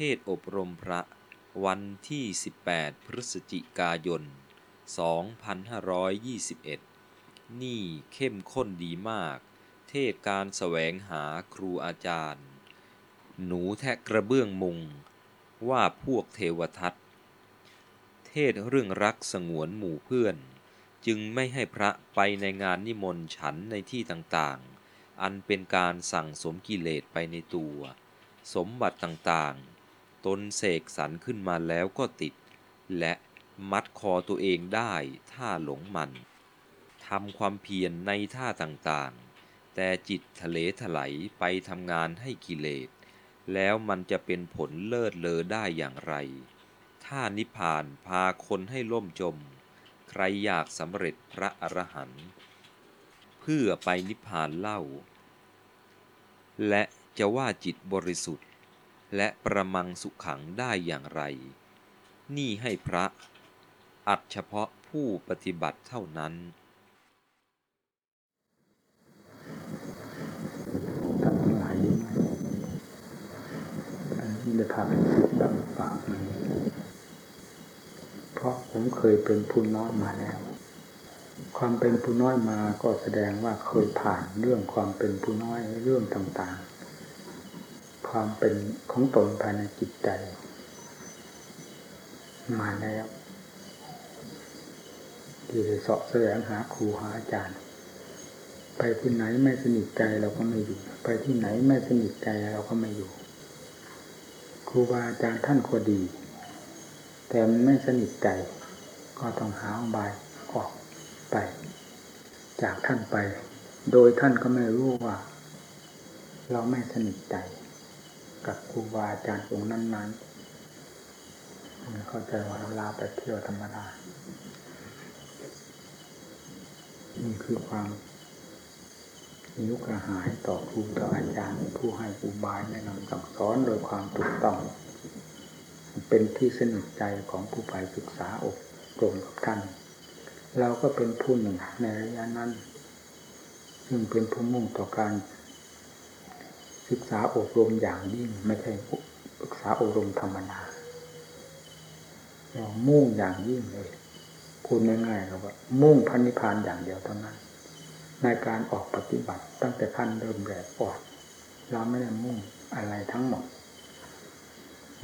เทศอบรมพระวันที่ 18 พฤศจิกายน 2521 นี่เข้มข้นดีมาก เทศการแสวงหาครูอาจารย์ หนูแทะกระเบื้องมุง ว่าพวกเทวทัตเทศเรื่องรักสงวนหมู่เพื่อน จึงไม่ให้พระไปในงานนิมนต์ฉันในที่ต่างๆ อันเป็นการสั่งสมกิเลสไปในตัว สมบัติต่างๆ ตนเสกสรรขึ้นมาแล้วก็ติด และมัดคอตัวเองได้ถ้าหลงมันทำความเพียรในท่าต่างๆ แต่จิตทะเลถลายไปทำงานให้กิเลส แล้วมันจะเป็นผลเลิศเลอได้อย่างไร ถ้านิพพานพาคนให้ล่มจม ใครอยากสำเร็จพระอรหันต์เพื่อไปนิพพานเล่า และจะว่าจิตบริสุทธิ์ และประมังสุขขังได้อย่างไร นี่ให้พระ อัดเฉพาะผู้ปฏิบัติเท่านั้นท่านทั้งหลายดีไหมอันนี้ได้พาเป็นสิทธิ์ดังปากมันเพราะผมเคยเป็นผู้น้อยมาแล้ว ความเป็นผู้น้อยมาก็แสดงว่าเคยผ่านเรื่องความเป็นผู้น้อยเรื่องต่างๆ ความเป็นของตนภายในจิตใจ มาแล้วที่ได้เสาะแสวงหาครูหาอาจารย์ ไปที่ไหนไม่สนิทใจเราก็ไม่อยู่ ไปที่ไหนไม่สนิทใจเราก็ไม่อยู่ ครูบาอาจารย์ท่านก็ดี แต่มันไม่สนิทใจ ก็ต้องหาอุบายออกไป จากท่านไป โดยท่านก็ไม่รู้ว่า เราไม่สนิทใจ กับครูบาอาจารย์องค์นั้นๆเข้าใจว่าเราลาไปเที่ยวธรรมดา นี่คือความหิวกระหายต่อครูต่ออาจารย์ผู้ให้อุบายแนะนำสั่งสอนโดยความถูกต้องเป็นที่สนิทใจของผู้ไปศึกษาอบรมกับท่าน เราก็เป็นผู้หนึ่งในระยะนั้น ซึ่งเป็นผู้มุ่งต่อการ ศึกษาอบรมอย่างยิ่งไม่ใช่ศึกษาอบรมธรรมดาเรามุ่งอย่างยิ่งเลยพูดง่ายๆเราว่า มุ่งพันนิพพานอย่างเดียวเท่านั้น ในการออกปฏิบัติตั้งแต่ขั้นเริ่มแรกออกเราไม่ได้มุ่งอะไรทั้งหมด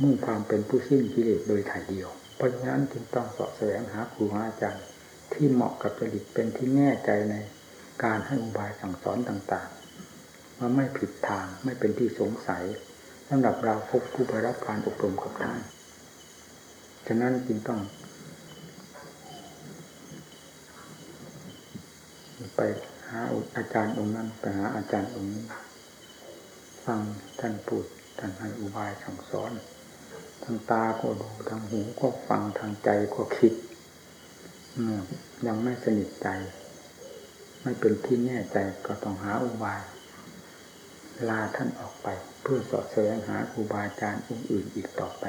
มุ่งความเป็นผู้สิ้นกิเลสโดยถ่ายเดียว เพราะฉะนั้นจึงต้องสอบแสวงหาครูอาจารย์ที่เหมาะกับจริตเป็นที่แน่ใจในการให้อุบายสั่งสอนต่างๆ ว่าไม่ผิดทางไม่เป็นที่สงสัยสำหรับเราพบผู้ไปรับการอบรมกับท่านฉะนั้นจึงต้อง ไปหาอาจารย์องค์นั้นไปหาอาจารย์องค์นี้ฟังท่านพูดท่านให้อุบายสั่งสอนทางตาก็ดูทางหูก็ฟังทางใจก็คิดยังไม่สนิทใจ ไม่เป็นที่แน่ใจก็ต้องหาอุบาย ลาท่านออกไป เพื่อสอดแสวงหาครูบาอาจารย์องค์อื่นอีกต่อไป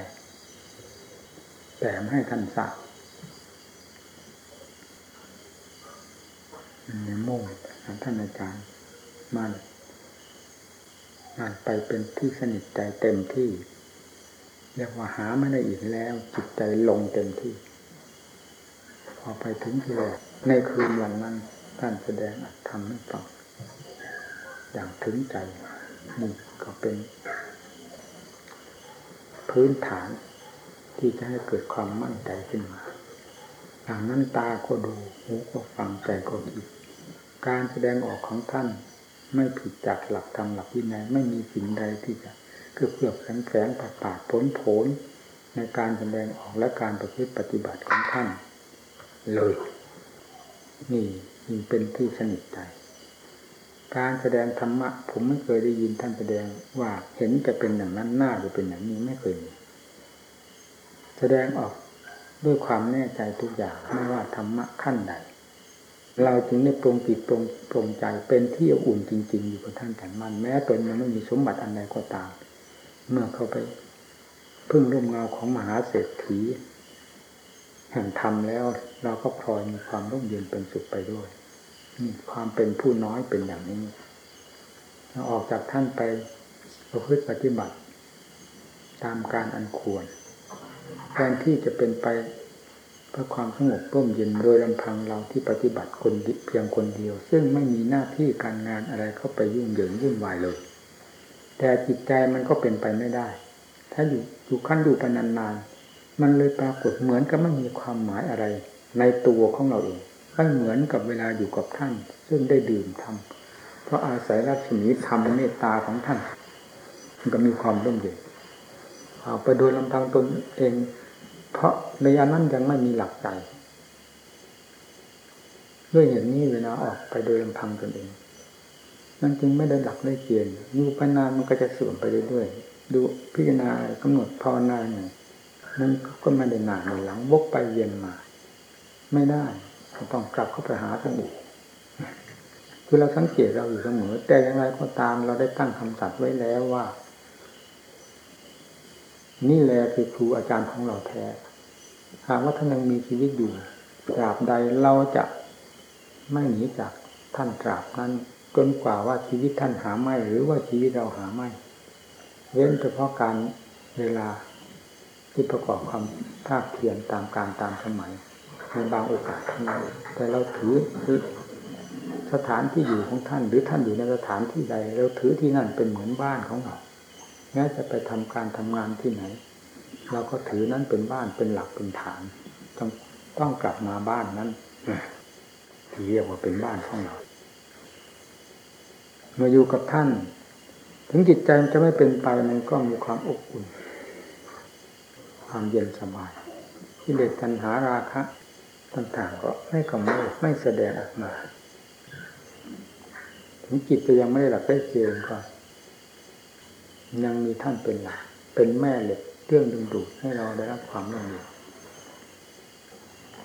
แต่ไม่ให้ท่านทราบในมุ่งท่านอาจารย์มันมันไปเป็นที่สนิทใจเต็มที่ เรียกว่าหาไม่ได้อีกแล้ว จิตใจลงเต็มที่ พอไปถึงที่แรกในคืนวันนั้นท่านแสดงทำให้ฟังอย่างถึงใจ นี่ก็เป็น พื้นฐานที่จะให้เกิดความมั่นใจขึ้นมาอย่างนั้นตาก็ดูหูก็ฟังใจก็คิดการแสดงออกของท่านไม่ผิดจากหลักธรรมหลักวินัยไม่มีสิ่งใดที่จะคือเพื่อแฝงแฝงปาดปาดผลผลในการแสดงออกและการประพฤติปฏิบัติของท่าน เลย นี่ยิ่งเป็นที่สนิทใจ การแสดงธรรมะ ผมไม่เคยได้ยินท่านแสดงว่าเห็นจะเป็นอย่างนั้นหน้าจะเป็นอย่างนี้ไม่เคยมีแสดงออกด้วยความแน่ใจทุกอย่างไม่ว่าธรรมะขั้นใด เราจึงได้ปรงจิตปรงปรงใจเป็นที่อุ่นจริง ๆ อยู่กับท่านแต่มัน แม้ตนยังไม่มีสมบัติอันใดก็ตาม เมื่อเข้าไป พึ่งร่มเงาของมหาเศรษฐีแห่งธรรมแล้วเราก็พลอยมีความร่มเย็นเป็นสุขไปด้วย ความเป็นผู้น้อยเป็นอย่างนี้ออกจากท่านไปประพฤติปฏิบัติ ตามการอันควรแทนที่จะเป็นไปเพื่อความสงบร่มเย็นโดยลำพังเราที่ปฏิบัติคนเพียงคนเดียว ซึ่งไม่มีหน้าที่การงานอะไรเข้าไปยุ่งเหยิงวุ่นวายเลย แต่จิตใจมันก็เป็นไปไม่ได้ ถ้าอยู่อยู่ขั้นอยู่ไปนานๆมันเลยปรากฏเหมือนกับไม่มีความหมายอะไร ในตัวของเราเอง ไม่เหมือนกับเวลาอยู่กับท่าน ซึ่งได้ดื่มทำเพราะอาศัยรัศมีธรรมเมตตาของท่านมันก็มีความร่มเย็นเอาไปโดยลำพังตนเอง เพราะในยานั้นยังไม่มีหลักใจด้วยเหตุนี้เวลาออกไปโดยลำพังตนเองนั่นจึงไม่ได้หลักได้เกณฑ์อยู่ไปนานมันก็จะเสื่อมไปเรื่อยๆดูพิจารณากำหนดภาวนาหนึ่งมันก็ไม่ได้นานหลังวกไปเย็นมา ไม่ได้ ต้องกลับเข้าไปหาท่านอีกคือเราสังเกตเราอยู่เสมอ แต่อย่างไรก็ตามเราได้ตั้งคำสัตย์ไว้แล้วว่า นี่แหละคือครูอาจารย์ของเราแท้หากว่าท่านยังมีชีวิตอยู่ตราบใดเราจะไม่หนีจากท่านตราบนั้นจนกว่าว่าชีวิตท่านหาไม่ หรือว่าชีวิตเราหาไม่ เว้นเฉพาะการเวลาที่ประกอบความภาคเพียรตามการตามสมัย ในบางโอกาสเท่านั้นแต่เราถือสถานที่อยู่ของท่าน หรือท่านอยู่ในสถานที่ใด เราถือที่นั่นเป็นเหมือนบ้านของเราแม้จะไปทำการทำงานที่ไหน เราก็ถือนั้นเป็นบ้านเป็นหลักเป็นฐาน ต้องต้องกลับมาบ้านนั้นที่เรียกว่าเป็นบ้านของเราเมื่ออยู่กับท่าน ถึงจิตใจมันจะไม่เป็นไปมันก็มีความอบอุ่น ความเย็นสบายที่เด็ดตัณหาราคะ ต่างๆ ก็ไม่กำเริบไม่แสดงออกมา ถึงจิตจะยังไม่ได้หลับได้เจนก็ยังมีท่านเป็นหลักเป็นแม่เหล็กเครื่องดึงดูดให้เราได้รับความร่มเย็น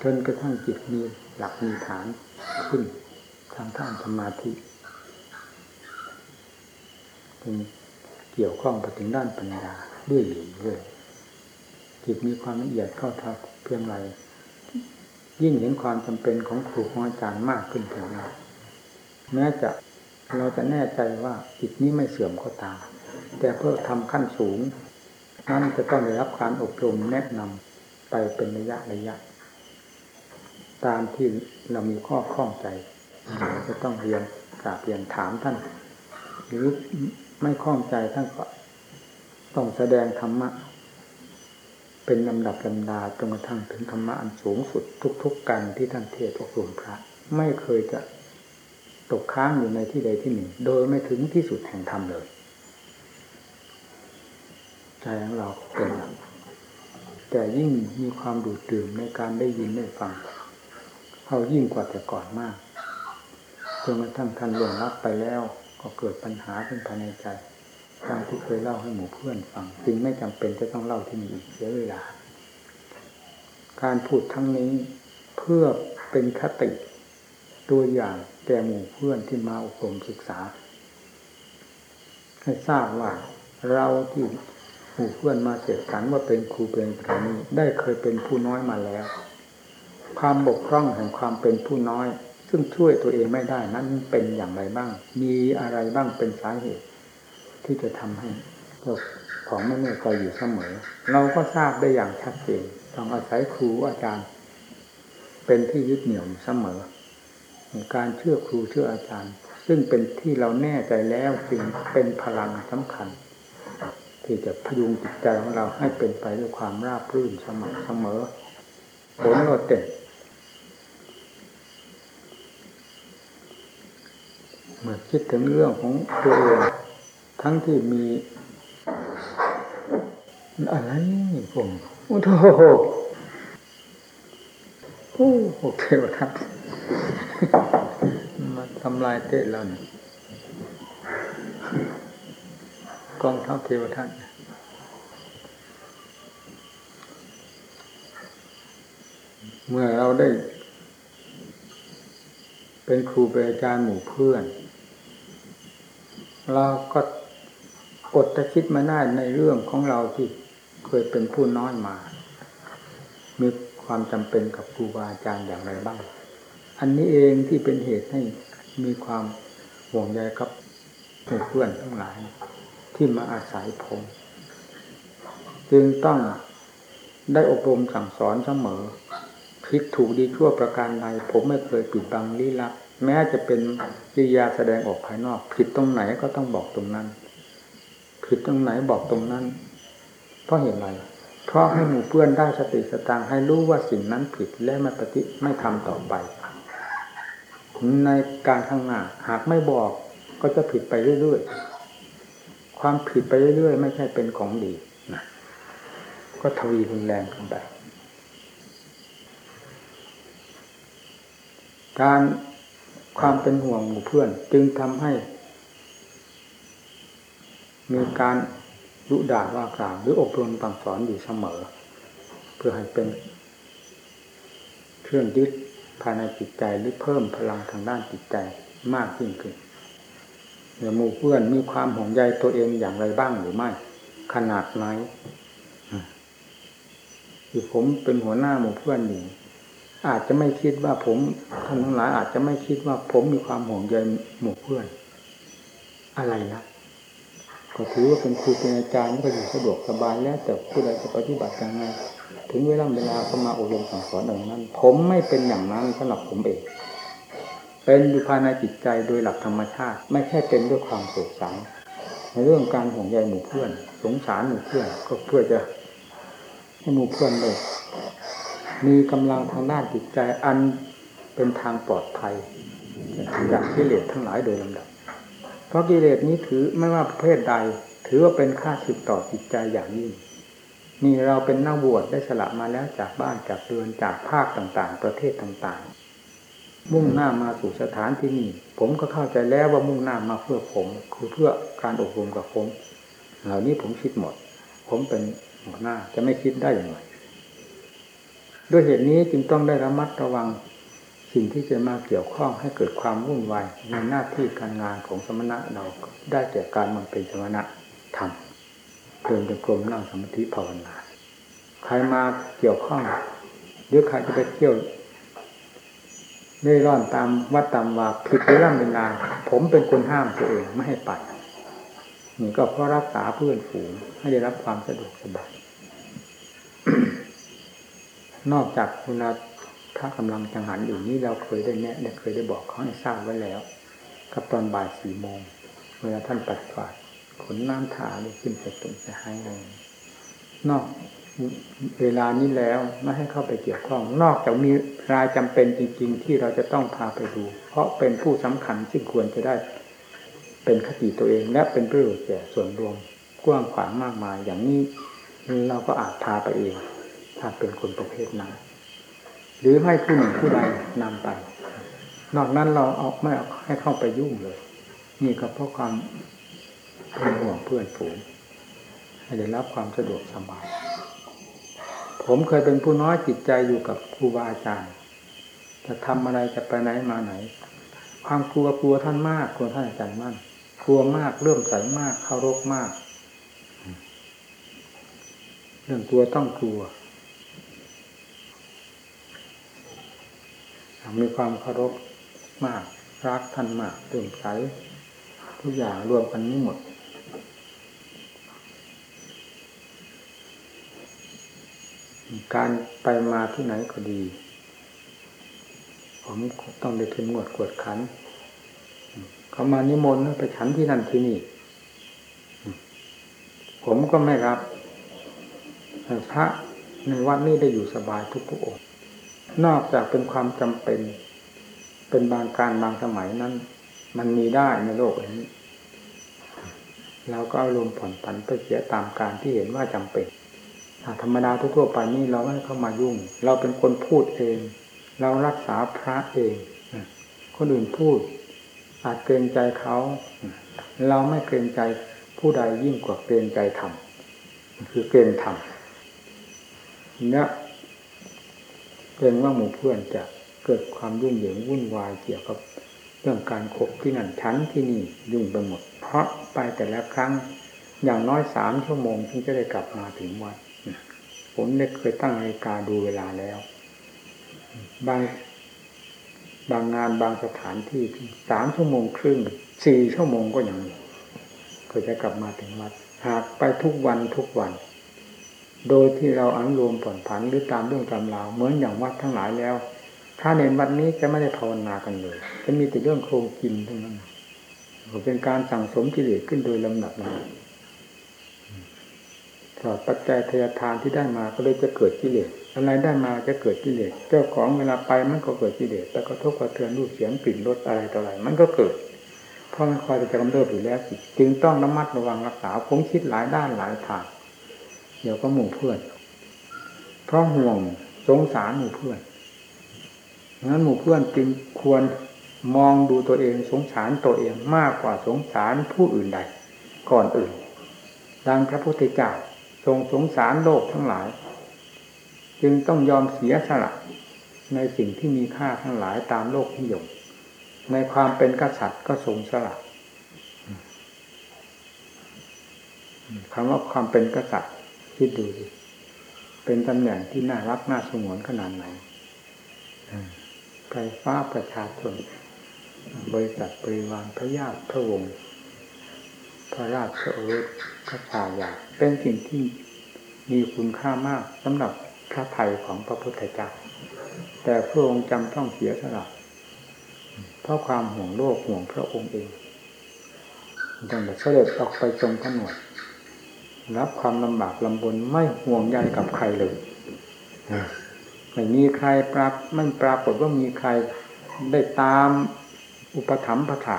จนกระทั่งจิตมีหลักมีฐานขึ้นทางท่านสมาธิจึงเกี่ยวข้องไปถึงด้านปัญญาด้วยหรือด้วยจิตมีความละเอียดเข้าทับเพียงไร ยิ่งเห็นความจำเป็นของครูของอาจารย์มากขึ้นเพียงไรแม้จะเราจะแน่ใจว่าจิตนี้ไม่เสื่อมก็ตาม แต่เพื่อทำขั้นสูงนั้นจะต้องได้รับการอบรมแนะนำไปเป็นระยะระยะ ตามที่เรามีข้อข้องใจ จะต้องเรียนกราบเรียนถามท่าน หรือไม่ข้องใจท่านก็ต้องแสดงธรรมะ เป็นลำดับลำดาจนกระทั่งถึงธรรมะอันสูงสุดทุก ๆกันที่ท่านเทศอบรมพระ ไม่เคยจะตกค้างอยู่ในที่ใดที่หนึ่ง โดยไม่ถึงที่สุดแห่งธรรมเลย ใจของเราเป็นแต่ยิ่งมีความดูดดื่มในการได้ยินได้ฟังเขายิ่งกว่าแต่ก่อนมากจนกระทั่งท่านล่วงลับไปแล้วก็เกิดปัญหาขึ้นภายในใจ ตามที่เคยเล่าให้หมู่เพื่อนฟังจึงไม่จำเป็นจะต้องเล่าที่นี่อีกเสียเวลา การพูดทั้งนี้เพื่อเป็นคติตัวอย่างแก่หมู่เพื่อนที่มาอบรมศึกษา ให้ทราบว่าเราที่หมู่เพื่อนมาเสกสรรว่าเป็นครูเป็นพระนีได้เคยเป็นผู้น้อยมาแล้ว ความบกพร่องแห่งความเป็นผู้น้อย ซึ่งช่วยตัวเองไม่ได้นั้นเป็นอย่างไรบ้าง มีอะไรบ้างเป็นสาเหตุ ที่จะทำให้เจ้าของไม่แน่ใจอยู่เสมอ เราก็ทราบได้อย่างชัดเจนต้องอาศัยครูอาจารย์ เป็นที่ยึดเหนี่ยวเสมอ การเชื่อครูเชื่ออาจารย์ ซึ่งเป็นที่เราแน่ใจแล้วจึงเป็นพลังสำคัญ ที่จะพยุงจิตใจของเราให้เป็นไปด้วยความราบรื่นเสมอเสมอผลโลดเต็มเมื่อคิดถึงเรื่องของตัวเอง ทั้งที่มีอะไรผมโอ้โหโอ้โหเทวทัตมาทำลายเตะเราเนี่ยกองทัพเทวทัตเมื่อเราได้ เป็นครูเป็นอาจารย์หมู่เพื่อน เราก็ อดจะคิดมาได้ในเรื่องของเราที่เคยเป็นผู้น้อยมา มีความจำเป็นกับครูบาอาจารย์อย่างไรบ้าง อันนี้เองที่เป็นเหตุให้มีความห่วงใยกับเพื่อนทั้งหลาย ที่มาอาศัยผม จึงต้องได้อบรมสั่งสอนเสมอผิดถูกดีชั่วประการใดผมไม่เคยปิดบังลี้ลับ แม้จะเป็นกิริยาแสดงออกภายนอก ผิดตรงไหนก็ต้องบอกตรงนั้น ผิดตรงไหนบอกตรงนั้น เพราะเหตุไรเพราะให้หมู่เพื่อนได้สติสตางให้รู้ว่าสิ่งนั้นผิดและไม่ปฏิไม่ทำต่อไป ในการข้างหน้าหากไม่บอกก็จะผิดไปเรื่อยๆ ความผิดไปเรื่อยๆ ไม่ใช่เป็นของดีนะก็ทวีรุนแรงขึ้นไปการความเป็นห่วงหมู่เพื่อนจึงทำให้ มีการยุด่าว่ากล่าวหรืออบรมตั่งสอนอยู่เสมอ เพื่อให้เป็นเครื่องยึดภายในจิตใจหรือเพิ่มพลังทางด้านจิตใจมากยิ่งขึ้นเมื่อหมู่เพื่อนมีความห่วงใยตัวเองอย่างไรบ้างหรือไม่ ขนาดไหนคือผมเป็นหัวหน้าหมู่เพื่อนอยู่อาจจะไม่คิดว่าผมท่านทั้งหลายอาจจะไม่คิดว่าผมมีความห่วงใยหมู่เพื่อน อะไรนะ ก็ถือว่าเป็นครูเป็นอาจารย์ก็อยู่สะดวกสบายแล้ว แต่ผู้ใดจะปฏิบัติยังไงถึงเวลาเวลาก็มาอบรมสั่งสอนอย่างนั้น ผมไม่เป็นอย่างนั้นสำหรับผมเอง เป็นอยู่ภายในจิตใจโดยหลักธรรมชาติ ไม่ใช่เป็นด้วยความโศกสังในเรื่องการห่วงใยหมู่เพื่อน สงสารหมู่เพื่อนก็เพื่อจะให้หมู่เพื่อนเลยมีกำลังทางด้านจิตใจอันเป็นทางปลอดภัยจากกิเลสทั้งหลายโดยลำดับ เพราะกิเลสนี้ถือไม่ว่าประเภทใด ถือว่าเป็นค่าสึกต่อจิตใจอย่างยิ่งนี่เราเป็นนักบวชได้สละมาแล้วจากบ้านจากเรือนจากภาคต่างๆ ประเทศต่างๆ มุ่งหน้ามาสู่สถานที่นี้ผมก็เข้าใจแล้วว่ามุ่งหน้ามาเพื่อผม คือเพื่อการอบรมกับผม เหล่านี้ผมคิดหมด ผมเป็นหัวหน้าจะไม่คิดได้อย่างไรด้วยเหตุนี้จึงต้องได้ระมัดระวัง สิ่งที่จะมาเกี่ยวข้องให้เกิดความวุ่นวายในหน้าที่การงานของสมณะเราได้แก่การมันเป็นสมณะทำเดินจงกรมนั่งสมาธิภาวนาใครมาเกี่ยวข้องหรือใครจะไปเที่ยวเล่ร่อนตามวัดตามวาผิดเวลาเวลาผมเป็นคนห้ามตัวเองไม่ให้ไปนี่ก็เพราะรักษาเพื่อนฝูงให้ได้รับความสะดวกสบายนอกจากเวลา พระกำลังจังหันอยู่นี้เราเคยได้แนะเคยได้บอกเขาให้ทราบไว้แล้ว กับตอนบ่ายสี่โมงเวลาท่านปัดฝาดขนน้ำถาเลยขึ้นไปตุ่มจะให้เลยนอกเวลานี้แล้วไม่ให้เข้าไปเกี่ยวข้อง นอกจากมีรายจำเป็นจริง ๆ ที่เราจะต้องพาไปดู เพราะเป็นผู้สำคัญซึ่งควรจะได้เป็นคติตัวเองและเป็นประโยชน์แก่ส่วนรวมกว้างขวางมากมายอย่างนี้เราก็อาจพาไปเอง ถ้าเป็นคนประเภทนั้น หรือให้ผู้หนึ่งผู้ใดนำไป นอกนั้นเราเอาไม่เอาให้เข้าไปยุ่งเลย นี่ก็เพราะความเป็นห่วงเพื่อนฝูงให้ได้รับความสะดวกสบาย ผมเคยเป็นผู้น้อยจิตใจอยู่กับครูบาอาจารย์จะทำอะไรจะไปไหนมาไหน ความกลัวกลัวท่านมากกลัวท่านอาจารย์มั่นกลัวมากเริ่มใสมากเคารพมาก เรื่องกลัวต้องกลัว มีความเคารพมากรักท่านมากเติ่มใสทุกอย่างรวมกันนี้หมด การไปมาที่ไหนก็ดี ผมต้องได้ถึงหมวดกวดขัน เขามานิมนต์ไปฉันที่นั่นที่นี่ ผมก็ไม่รับพระในวัดนี้ได้อยู่สบายทุกๆองค์ นอกจากเป็นความจำเป็น เป็นบางการบางสมัยนั้น มันมีได้ในโลกนี้เราก็อารมณ์ผ่อนผันไปเสียตามการที่เห็นว่าจำเป็นธรรมดาทั่วไปนี่เราไม่เข้ามายุ่ง เราเป็นคนพูดเอง เรารักษาพระเองคนอื่นพูด อาจเกรงใจเขา เราไม่เกรงใจผู้ใดยิ่งกว่าเกรงใจธรรมคือเกรงธรรมเนี่ย เกรงว่าหมู่เพื่อนจะเกิดความยุ่งเหยิงวุ่นวายเกี่ยวกับเรื่องการขบที่นั่นชั้นที่นี่ยุ่งไปหมด เพราะไปแต่ละครั้งอย่างน้อยสามชั่วโมงถึงจะได้กลับมาถึงวัดผมได้เคยตั้งนาฬิกาดูเวลาแล้ว บางบางงานบางสถานที่สามชั่วโมงครึ่งสี่ชั่วโมงก็ยังก็จะกลับมาถึงวัด หากไปทุกวันทุกวัน โดยที่เราอนุโลมผ่อนผันหรือตามเรื่องตามราวเหมือนอย่างวัดทั้งหลายแล้ว ถ้าเน้นวัดนี้จะไม่ได้ภาวนากันเลย จะมีแต่เรื่องโครงกินเท่านั้นเป็นการสั่งสมกิเลสขึ้นโดยลำดับนะสอดปัจจัยทยทานที่ได้มาก็เลยจะเกิดกิเลสอะไรได้มาจะเกิดกิเลสเจ้าของเวลาไปมันก็เกิดกิเลสแต่ก็ทุกข์กระเทือนรูปเสียงกลิ่นรสอะไรต่ออะไรมันก็เกิดเพราะมันคอยจะกำเริบอยู่แล้วจึงต้องระมัดระวังรักษาผมคิดหลายด้านหลายทาง เดี๋ยวก็หมู่เพื่อน เพราะห่วงสงสารหมู่เพื่อนงั้นหมู่เพื่อนจึงควรมองดูตัวเองสงสารตัวเองมากกว่าสงสารผู้อื่นใด ก่อนอื่น ดังพระพุทธเจ้าทรงสงสารโลกทั้งหลาย จึงต้องยอมเสียสละในสิ่งที่มีค่าทั้งหลายตามโลกนิยมในความเป็นกษัตริย์ก็ทรงสละคำว่าความเป็นกษัตริย์ คิดดูดิเป็นตำแหน่งที่น่ารักน่าสงวนขนาดไหนไฟฟ้าประชาชนบริษัทบริวารพระญาติพระวงศ์พระราชโอรสพระชายาเป็นสิ่งที่มีคุณค่ามากสำหรับพระไทยของพระพุทธเจ้า แต่พระองค์จำต้องเสียสละเพราะความห่วงโลกห่วงพระองค์เองดังแต่เสด็จออกไปทรงผนวด รับความลำบากลำบนไม่ห่วงใยกับใครเลยไม่มีใครปรับไม่ปรากฏว่ามีใครได้ตามอุปถัมภะถา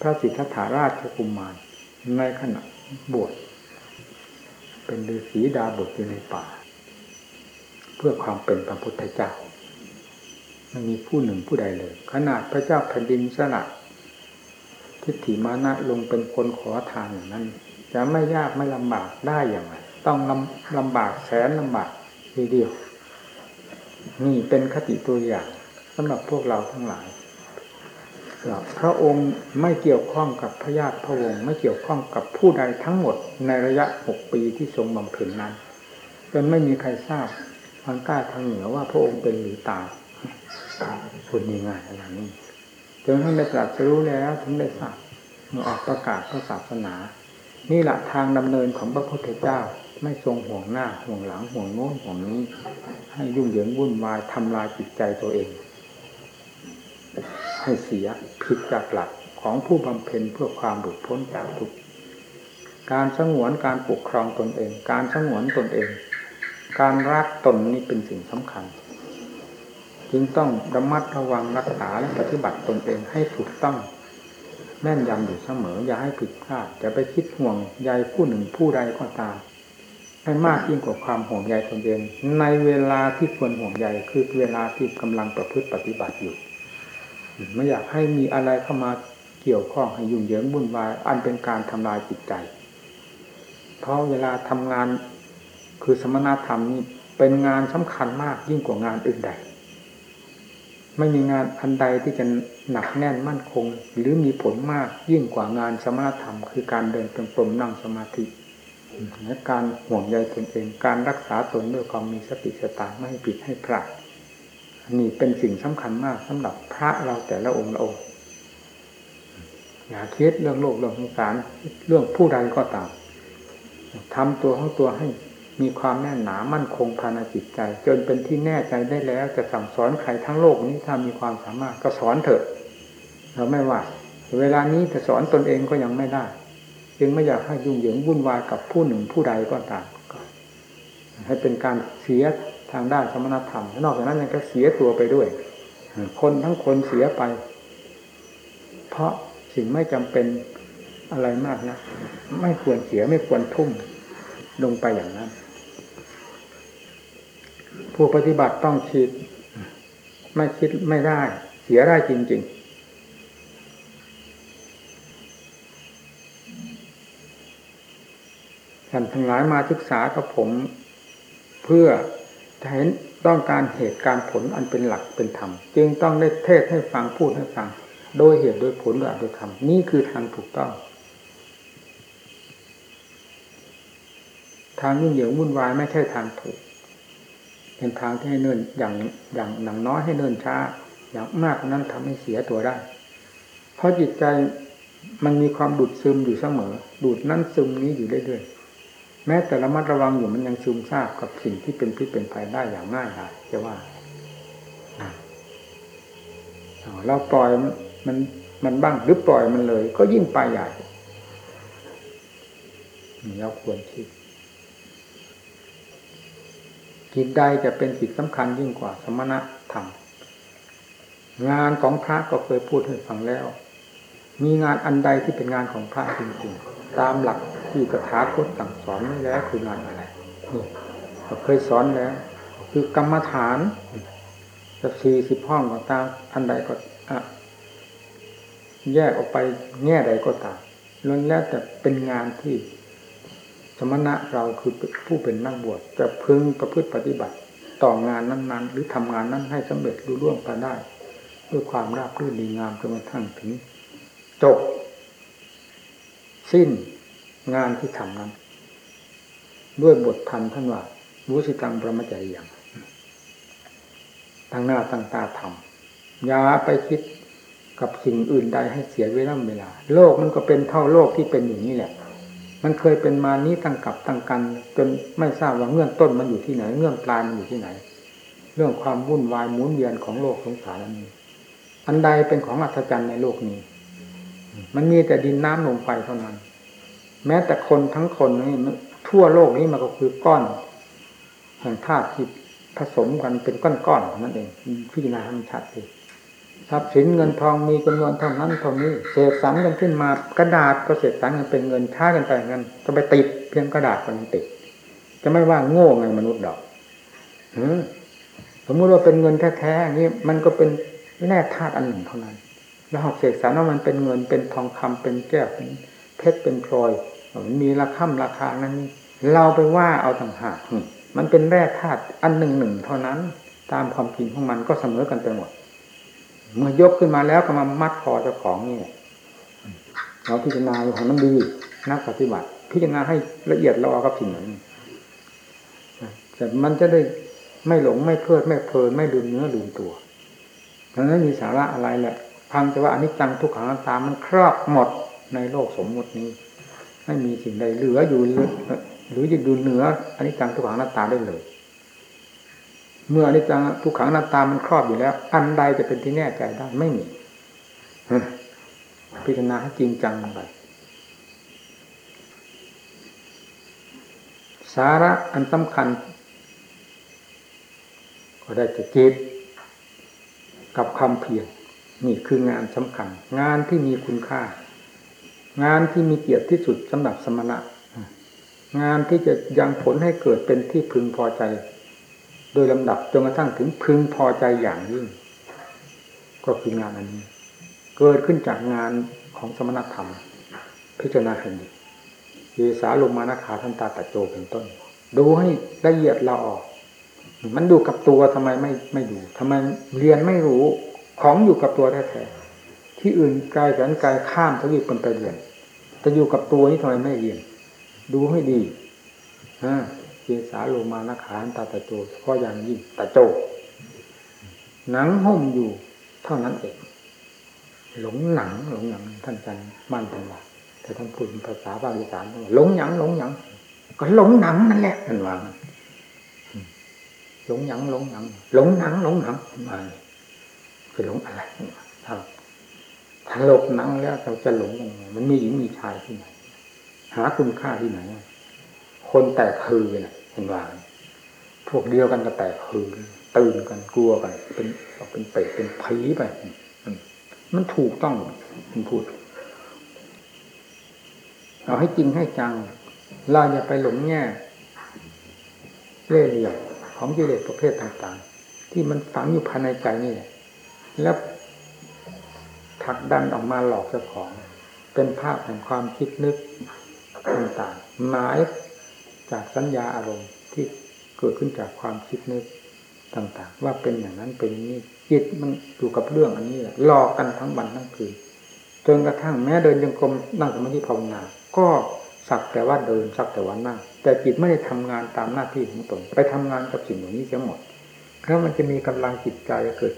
พระสิทธัตถาราชกุมารในขณะบวชเป็นฤาษีดาบทอยู่ในป่า เพื่อความเป็นพระพุทธเจ้าไม่มีผู้หนึ่งผู้ใดเลย ขนาดพระเจ้าแผ่นดินสละทิฏฐิมานะลงเป็นคนขอทานอย่างนั้น จะไม่ยากไม่ลำบากได้อย่างไรต้องลำลำบากแสนลำบากทีเดียวนี่เป็นคติตัวอย่างสำหรับพวกเราทั้งหลายพระองค์ไม่เกี่ยวข้องกับพระญาติพระวงศ์ไม่เกี่ยวข้องกับผู้ใดทั้งหมดในระยะหกปีที่ทรงบำเพ็ญนั้นจนไม่มีใครทราบทางใต้ทางเหนือว่าพระองค์เป็นหรือตายพูดง่ายๆอย่างนี้จนท่านได้ตรัสรู้แล้วถึงได้ทราบเมื่อออกประกาศพระศาสนา นี่แหละทางดำเนินของพระพุทธเจ้าไม่ทรงห่วงหน้าห่วงหลังห่วงโน้นห่วงนี้ ให้ยุ่งเหยิงวุ่นวายทำลายจิตใจตัวเอง ให้เสียผิดจากหลักของผู้บำเพ็ญเพื่อความหลุดพ้นจากทุกข์การสงวนการปกครองตนเอง การสงวนตนเอง การรักตนนี่เป็นสิ่งสำคัญ จึงต้องระมัดระวังรักษาและปฏิบัติตนเองให้ถูกต้อง แม่นยำอยู่เสมอ อย่าให้ผิดพลาดจะไปคิดห่วงใยผู้หนึ่งผู้ใดก็ตาม ให้มากยิ่งกว่าความห่วงใยตนเองในเวลาที่ควรห่วงใยคือเวลาที่กำลังประพฤติปฏิบัติอยู่ไม่อยากให้มีอะไรเข้ามาเกี่ยวข้องให้ยุ่งเหยิงวุ่นวาย อันเป็นการทำลายจิตใจ เพราะเวลาทำงานคือสมณธรรมนี่เป็นงานสำคัญมากยิ่งกว่างานอื่นใด ไม่มีงานอันใดที่จะหนักแน่นมั่นคง หรือมีผลมากยิ่งกว่างานสมณธรรม คือการเดินเป็นปรมนั่งสมาธิและการห่วงใยตนเอง การรักษาตนด้วยความมีสติสตางไม่ผิดให้พลาดนี่เป็นสิ่งสำคัญมากสำหรับพระเราแต่ละองค์ละองค์อย่าคิดเรื่องโลกเรื่องสงสารเรื่องผู้ใดก็ตามทำตัวของตัวให้ มีความแน่นหนามั่นคงภายในจิตใจ จนเป็นที่แน่ใจได้แล้ว จะสั่งสอนใครทั้งโลกนี้ถ้ามีความสามารถก็สอนเถอะเราไม่ว่า เวลานี้จะสอนตนเองก็ยังไม่ได้ จึงไม่อยากให้ยุ่งเหยิงวุ่นวายกับผู้หนึ่งผู้ใดก็ตามให้เป็นการเสียทางด้านสมณธรรมนอกจากนั้นยังก็เสียตัวไปด้วย คนทั้งคนเสียไป เพราะสิ่งไม่จำเป็นอะไรมากนะ ไม่ควรเสียไม่ควรทุ่มลงไปอย่างนั้น ผู้ปฏิบัติต้องคิด ไม่คิดไม่ได้ เสียได้จริง ๆท่านทั้งหลายมาศึกษากับผม เพื่อจะเห็นต้องการเหตุการผลอันเป็นหลักเป็นธรรมจึงต้องได้เทศให้ฟังพูดให้ฟัง โดยเหตุโดยผลโดยอัตธรรมนี่คือทางถูกต้อง ทางยุ่งเหยิงวุ่นวายไม่ใช่ทางถูก เป็นทางที่ให้เนิ่นอย่างอย่างหนังน้อยให้เนิ่นช้า อย่างมากนั้นทำให้เสียตัวได้ เพราะจิตใจมันมีความดูดซึมอยู่เสมอ ดูดนั้นซึมนี้อยู่เรื่อยๆแม้แต่ระมัดระวังอยู่มันยังซึมซาบกับสิ่งที่เป็นพิษเป็นภัยได้อย่างง่ายดายจะว่าเราปล่อยมันมันบ้างหรือปล่อยมันเลย ก็ยิ่งไปใหญ่เราควรคิด กิจใดจะเป็นกิจสำคัญยิ่งกว่าสมณธรรม งานของพระก็เคยพูดให้ฟังแล้ว มีงานอันใดที่เป็นงานของพระจริงๆ ตามหลักที่กถาคตสั่งสอนไว้แล้วคืองานอะไรนี่ก็เคยสอนแล้ว คือกรรมฐานจะสี่สิบห้องก็ตามอันใดก็แยกออกไปแง่ใดก็ตามล้วนแล้วแต่เป็นงานที่ สมณะเราคือผู้เป็นนักบวชจะพึงประพฤติปฏิบัติ ต่องานนั้น ๆ หรือทำงานนั้นให้สำเร็จรุ่ร่วงไปได้ ด้วยความราบรื่นดีงามจนกระทั่งถึง จบ สิ้นงานที่ทำนั้น ด้วยบทพันท่านว่าวุสิตังประมจริยังตั้งหน้าตั้งตาทำอย่าไปคิดกับสิ่งอื่นใดให้เสียเวลาเวลา โลกมันก็เป็นเท่าโลกที่เป็นอยู่นี่แหละ มันเคยเป็นมานี้ตั้งกับตั้งกัน จนไม่ทราบว่าเงื่อนต้นมันอยู่ที่ไหน เงื่อนปลายมันอยู่ที่ไหน เรื่องความวุ่นวายหมุนเวียนของโลกสงสารนี้อันใดเป็นของอัศจรรย์ในโลกนี้ มันมีแต่ดินน้ำลมไฟเท่านั้น แม้แต่คนทั้งคนนี่ทั่วโลกนี้มันก็คือก้อน แห่งธาตุที่ผสมกันเป็นก้อนๆนั่นเองพิจารณาให้มันชัดเลย ทรัพย์สินเงินทองมีจำนวนเท่านั้นเท่านี้เศษสันกันขึ้นมากระดาษก็เศษสันกันเป็นเงินช้ากันไปเงินจะไปติดเพียงกระดาษมันติด จะไม่ว่าโง่ไงมนุษย์ดอกสมมติว่าเป็นเงินแท้ๆอย่างนี้มันก็เป็นแร่ธาตุอันหนึ่งเท่านั้น แล้วหอกเศษสันว่ามันเป็นเงินเป็นทองคำเป็นแก้วเป็นเพชรเป็นพลอยมันมีราคาราคานั้นนี่เราไปว่าเอาต่างหากมันเป็นแร่ธาตุอันหนึ่งหนึ่งเท่านั้น ตามความจริงของมันก็เสมอกันไปหมด เมื่อยกขึ้นมาแล้วก็มามัดคอเจ้าของนี่เราพิจารณาของมันดีนักปฏิบัติ พิจารณาให้ละเอียดเราเอากับสิ่งนั้นแต่มันจะได้ไม่หลงไม่เพลิดไม่เพลินไม่ลืมเนื้อลืมตัวมันไม่มีสาระอะไรแหละพังแต่ว่าอนิจจังทุกขังตามันครอบหมดในโลกสมมุตินี้ ไม่มีสิ่งใดเหลืออยู่หรือจะดูเหนืออนิจจังทุกขังตาได้เลย เมื่ออนิจจังทุกขังนาตามันครอบอยู่แล้ว อันใดจะเป็นที่แน่ใจได้ไม่มีพิจารณาให้จริงจังไปสาระอันสำคัญ ก็ได้จะจิตกับคำเพียรนี่คืองานสำคัญ งานที่มีคุณค่า งานที่มีเกียรติที่สุดสำหรับสมณะ งานที่จะยังผลให้เกิดเป็นที่พึงพอใจ โดยลำดับจนกระทั่งถึงพึงพอใจอย่างยิ่ง ก็คืองานอันนี้ เกิดขึ้นจากงานของสมณธรรม พิจารณาเห็นดีเยสาลงมานาขาทันตาตะโจเป็นต้น ดูให้ละเอียดเราออก มันดูกับตัวทำไมไม่ไม่ดูทำไมเรียนไม่รู้ของอยู่กับตัวแท้ๆที่อื่นกายแสนกายข้ามทวีปเป็นไปเรียนแต่อยู่กับตัวนี้ทำไมไม่เรียน ดูให้ดีอ่า เกสาโลมานาขานตาตะโจเฉพาะอย่างยิ่งตะโจ หนังห่มอยู่เท่านั้นเองหลงหนังหลงหนังท่านจันมั่นเป็นว่าแต่ท่านพูดภาษาภาคอีสานหลงหยังหลงหยังก็หลงหนังนั่นแหละท่านว่าหลงหยังหลงหนังหลงหนังหลงหนังมาคือหลงอะไรถ้าถ้าหลงหนังแล้วเราจะหลงมันมีหญิงมีชายที่ไหน หาคุณค่าที่ไหน คนแตกคือเนี่ย เห็นว่าพวกเดียวกันก็แตกคือตื่นกันกลัวกัน เป็นเป็นเปรตเป็นผีไปมันถูกต้องมันพูดเอาให้จริงให้จังเราอย่าไปหลงแง่เล่ห์เหลี่ยมของกิเลสประเภทต่างๆ ที่มันฝังอยู่ภายในใจนี่แหละแล้วถักดันออกมาหลอกเจ้าของ เป็นภาพแห่งความคิดนึกต่างๆหมาย จากสัญญาอารมณ์ที่เกิดขึ้นจากความคิดนึกต่าง ๆ ว่าเป็นอย่างนั้นเป็นนี้จิตมันอยู่กับเรื่องอันนี้แหละหลอกันทั้งวันทั้งคืนจนกระทั่งแม้เดินยังกรมนั่งสมาธิภาวนาก็สักแต่ว่าเดินสักแต่ว่านั่งแต่จิตไม่ได้ทำงานตามหน้าที่ของตนไปทำงานกับสิ่งเหล่านี้เสียหมดแล้วมันจะมีกำลังจิตใจเกิด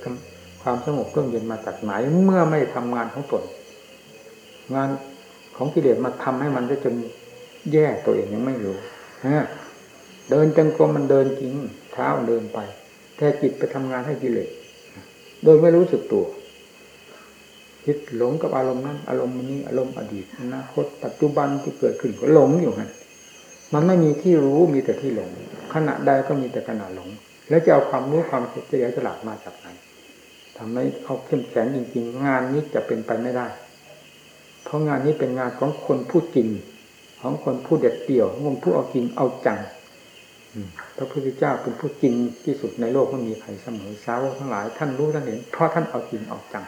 ความสงบร่มเย็นมาจากไหนเมื่อไม่ทำงานของตน งานของกิเลสมาทำให้มันได้จนแย่ตัวเองยังไม่รู้ เดินจงกรมมันเดินจริง เท้าเดินไป แต่จิตไปทำงานให้กิเลสโดยไม่รู้สึกตัวคิดหลงกับอารมณ์นั้น อารมณ์นี้อารมณ์อดีตอนาคตปัจจุบันที่เกิดขึ้นก็หลงอยู่นั่นมันไม่มีที่รู้มีแต่ที่หลง ขณะใดก็มีแต่ขณะหลง แล้วจะเอาความรู้ความเฉลียวฉลาดมาจากไหนทำให้เอาเข้มแข็งจริง ๆ งานนี้จะเป็นไปไม่ได้ เพราะงานนี้เป็นงานของคนผู้จริง ของคนผู้เด็ดเดี่ยวของคนผู้เอาจริงเอาจังพระพุทธเจ้าเป็นผู้จริงที่สุดในโลกไม่มีใครเสมอสาวกทั้งหลาย ท่านรู้ท่านเห็นเพราะท่านเอาจริงเอาจัง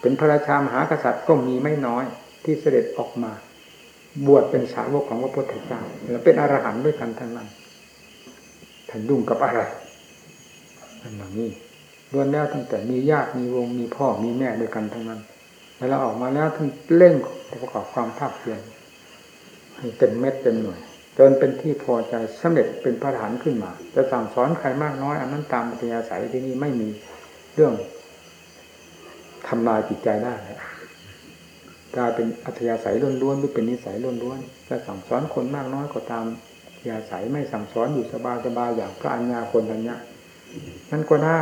เป็นพระราชามหากษัตริย์ก็มีไม่น้อยที่เสด็จออกมา บวชเป็นสาวกของพระพุทธเจ้าและเป็นอรหันต์ด้วยกันทั้งนั้นท่านยุ่งกับอะไรอันอย่างนี้ล้วนแล้วตั้งแต่มีญาติมีวงมีพ่อมีแม่ด้วยกันทั้งนั้น แล้วเราออกมาแล้วท่านเร่งประกอบความภาคเพียรให้ เต็มเม็ดเต็มหน่วยจนเป็นที่พอใจสำเร็จเป็นพระฐานขึ้นมา จะสั่งสอนใครมากน้อย อันนั้นตามปัญญาสายที่นี่ไม่มีเรื่องทำลายจิตใจได้กลายเป็นอัธยาศัยล้วนๆหรือเป็นนิสัยล้วนๆจะสั่งสอนคนมากน้อยก็ตามอัธยาศัยไม่สั่งสอนอยู่สบายๆอย่างพระอัญญาคนทัญญะนั่นก็ได้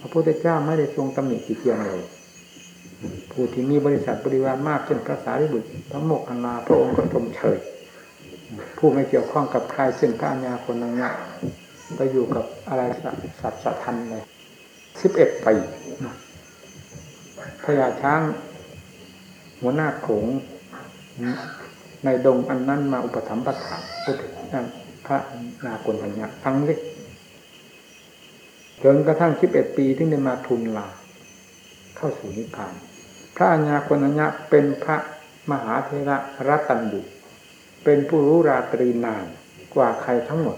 พระพุทธเจ้าไม่ได้ทรงตำหนิจิตเทียงเลย ผู้ที่มีบริษัทบริวารมากเช่นพระสารีบุตรพระโมกขนาพระองค์ก็ชมเชยผู้ไม่เกี่ยวข้องกับใครเช่นพระอัญญาคนทัญญะไปอยู่กับอะไรสัตว์สัตว์ทันเลยสิบเอ็ดปีพญาช้าง หัวหน้าโขงในดงอันนั้นมาอุปถัมภ์ประถาพุทธพระนาคลพัญญะทั้งเล็กจนกระทั่งสิบเอ็ดปีที่ได้มาทุนลา เข้าสู่นิพพาน พระอัญญาคนอัญญะเป็นพระมหาเทระรัตันบุเป็นผู้รู้ราตรีนานกว่าใครทั้งหมด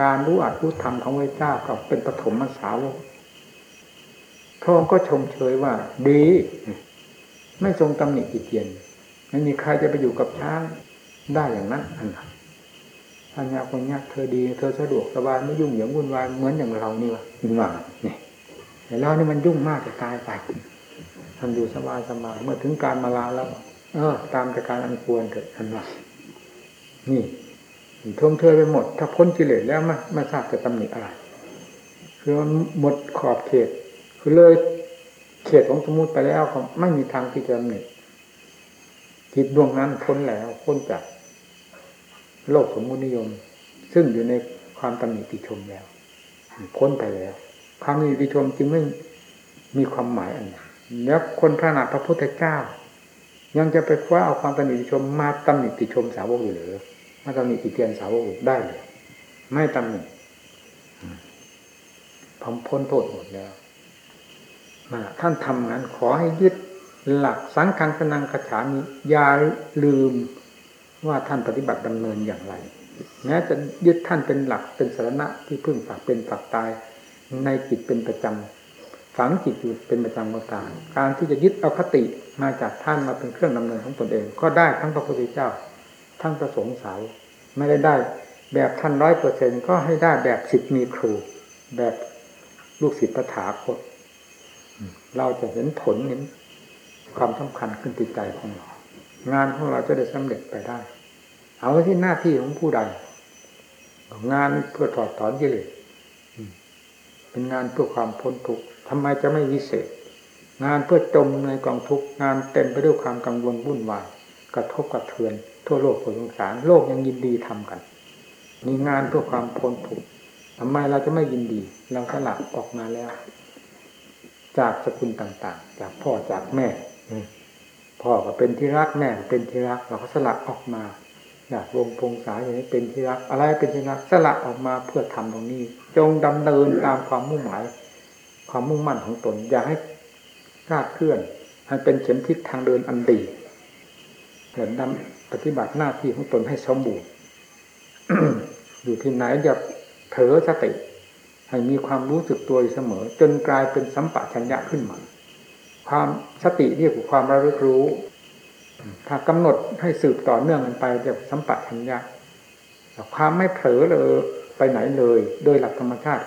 การรู้อัตรู้ธรรมของพระเจ้าก็เป็นปฐมสาวกพระองค์ก็ชมเชยว่า ดี ไม่ทรงตำหนิติเตียนไม่มีใครจะไปอยู่กับช้างได้อย่างนั้นอันนั้นอัญญาคนนี้เธอดี เธอสะดวกสบายไม่ยุ่งเหยิงวุ่นวายเหมือนอย่างเรานี่วะนี่ว่านี่แต่เรานี่มันยุ่งมากจะตายไป ทำอยู่สบายสบายเมื่อถึงการมาลาแล้วเออตามแต่การอันควรเกิดอันว่านี่ท่วมเธอไปหมด ถ้าพ้นกิเลสแล้วไม่ไม่ทราบจะตำหนิอะไรคือหมดขอบเขต คือเลยเขตของสมมติไปแล้วก็ไม่มีทางที่จะตำหนิจิตดวงนั้นพ้นแล้วพ้นจากโลกสมมุตินิยม ซึ่งอยู่ในความตำหนิติชมแล้ว พ้นไปแล้ว ความตำหนิติชมจึงไม่มีความหมายอันนี้ แล้วคนพระนาพระพุทธเจ้า ยังจะไปคว้าเอาความตำหนิติชม มาตำหนิติชมสาวกอยู่หรือมาตำหนิติเตียนสาวกได้เลยไม่ตำหนิพมพ้นโทษหมดแล้วท่านทำงานขอให้ยึดหลักสังฆังสนังคาถานี้อย่าลืมว่าท่านปฏิบัติดำเนินอย่างไรแม้จะยึดท่านเป็นหลักเป็นสาระที่พึ่งฝากเป็นฝากตายในจิตเป็นประจำ ฝังจิตอยู่เป็นประจำก็ตามการที่จะยึดเอาคติมาจากท่านมาเป็นเครื่องดำเนินของตนเอง ก็ได้ทั้งพระพุทธเจ้า ทั้งประสงค์สาวไม่ได้ได้แบบท่านร้อยเปอร์เซ็นก็ให้ได้แบบสิทธิ์มีครู แบบลูกศิษย์ประถาคตเราจะเห็นผลเห็นความสำคัญขึ้นติดใจของเรางานของเราจะได้สำเร็จไปได้ เอาที่หน้าที่ของผู้ใดงานเพื่อถอดถอนกิเลสเป็นงานเพื่อความพ้นทุกข์ ทำไมจะไม่วิเศษ งานเพื่อจมในกองทุกงานเต็มไปด้วยความกังวลวุ่นวายกระทบกระเทือน ทั่วโลกทั่วสงสารโลกยังยินดีทำกัน มีงานเพื่อความพ้นทุกข์ทำไมเราจะไม่ยินดี เราสลับออกมาแล้ว จากสกุลต่างๆ จากพ่อจากแม่พ่อก็เป็นที่รักแม่เป็นที่รัก เราก็สละออกมาอยากวงพงสายอย่างนี้เป็นที่รัก อะไรเป็นที่รักสละออกมาเพื่อทำตรงนี้ จงดำเนินตามความมุ่งหมาย ความมุ่งมั่นของตน อย่าให้คลาดเคลื่อนให้เป็นเข็มทิศทางเดินอันดีเหมือนนำปฏิบัติหน้าที่ของตนให้สมบูรณ์อยู่ที่ไหนอย่าเผลอสติ ให้มีความรู้สึกตัวเสมอ จนกลายเป็นสัมปะชัญญะขึ้นมา ความสติเรียกว่าความระลึกรู้ ถ้ากำหนดให้สืบต่อเนื่องกันไปจะสัมปะชัญญะความไม่เผลอเลยไปไหนเลย โดยหลักธรรมชาติ